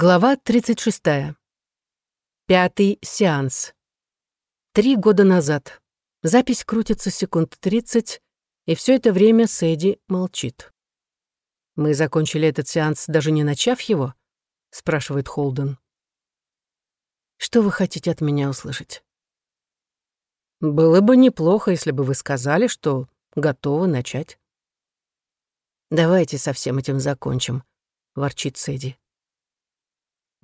Глава 36. Пятый сеанс. Три года назад. Запись крутится секунд 30, и все это время Сэдди молчит. «Мы закончили этот сеанс, даже не начав его?» — спрашивает Холден. «Что вы хотите от меня услышать?» «Было бы неплохо, если бы вы сказали, что готовы начать». «Давайте со всем этим закончим», — ворчит Сэдди.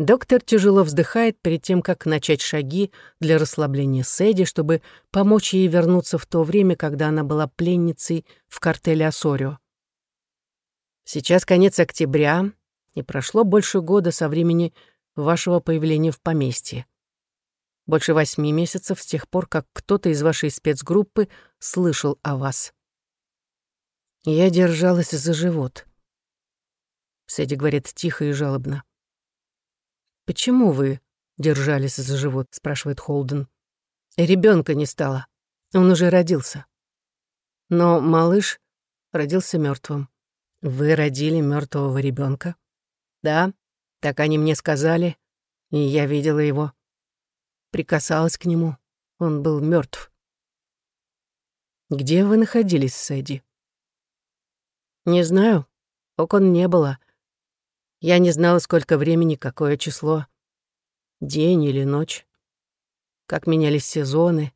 Доктор тяжело вздыхает перед тем, как начать шаги для расслабления Сэдди, чтобы помочь ей вернуться в то время, когда она была пленницей в картеле Осорио. Сейчас конец октября, и прошло больше года со времени вашего появления в поместье. Больше восьми месяцев с тех пор, как кто-то из вашей спецгруппы слышал о вас. Я держалась за живот. Сэдди говорит тихо и жалобно. «Почему вы держались за живот?» — спрашивает Холден. Ребенка не стало. Он уже родился. Но малыш родился мертвым. Вы родили мертвого ребенка? Да, так они мне сказали, и я видела его. Прикасалась к нему. Он был мертв. Где вы находились, Сэдди? Не знаю. Окон не было. Я не знала, сколько времени, какое число. День или ночь. Как менялись сезоны.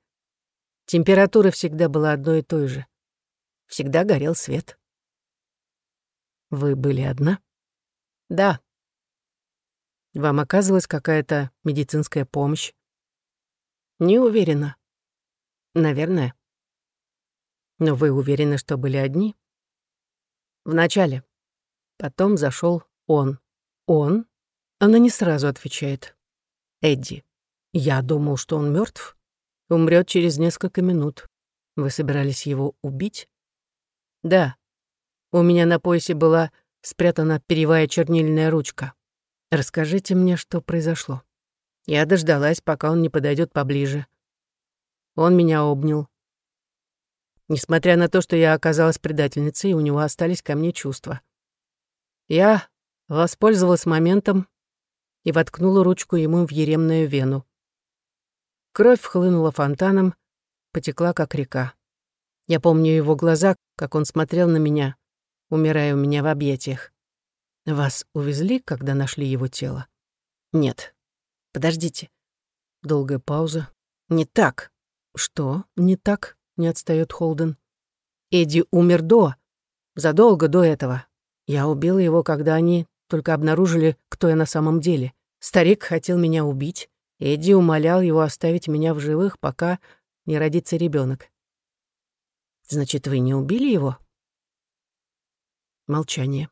Температура всегда была одной и той же. Всегда горел свет. Вы были одна? Да. Вам оказывалась какая-то медицинская помощь? Не уверена. Наверное. Но вы уверены, что были одни? Вначале. Потом зашел он. Он? Она не сразу отвечает. Эдди. Я думал, что он мертв. Умрет через несколько минут. Вы собирались его убить? Да. У меня на поясе была спрятана перьевая чернильная ручка. Расскажите мне, что произошло. Я дождалась, пока он не подойдет поближе. Он меня обнял. Несмотря на то, что я оказалась предательницей, у него остались ко мне чувства. Я Воспользовалась моментом и воткнула ручку ему в еремную вену. Кровь хлынула фонтаном, потекла, как река. Я помню его глаза, как он смотрел на меня, умирая у меня в объятиях. Вас увезли, когда нашли его тело? Нет. Подождите. Долгая пауза. Не так. Что не так? Не отстаёт Холден. Эдди умер до, задолго до этого. Я убила его, когда они только обнаружили, кто я на самом деле. Старик хотел меня убить. Эдди умолял его оставить меня в живых, пока не родится ребенок. Значит, вы не убили его? Молчание.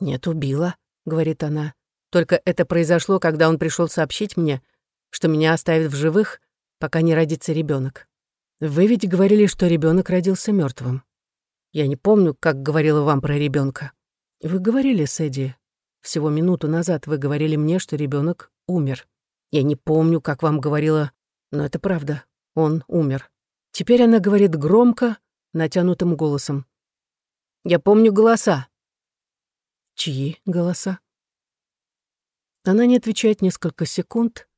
Нет, убила, говорит она. Только это произошло, когда он пришел сообщить мне, что меня оставят в живых, пока не родится ребенок. Вы ведь говорили, что ребенок родился мертвым. Я не помню, как говорила вам про ребенка. Вы говорили с Эдди. Всего минуту назад вы говорили мне, что ребенок умер. Я не помню, как вам говорила, но это правда. Он умер. Теперь она говорит громко, натянутым голосом. Я помню голоса. Чьи голоса? Она не отвечает несколько секунд.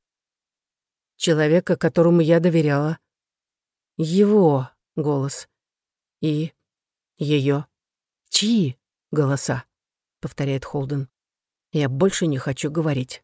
Человека, которому я доверяла. Его голос. И ее. Чьи голоса? Повторяет Холден. Я больше не хочу говорить.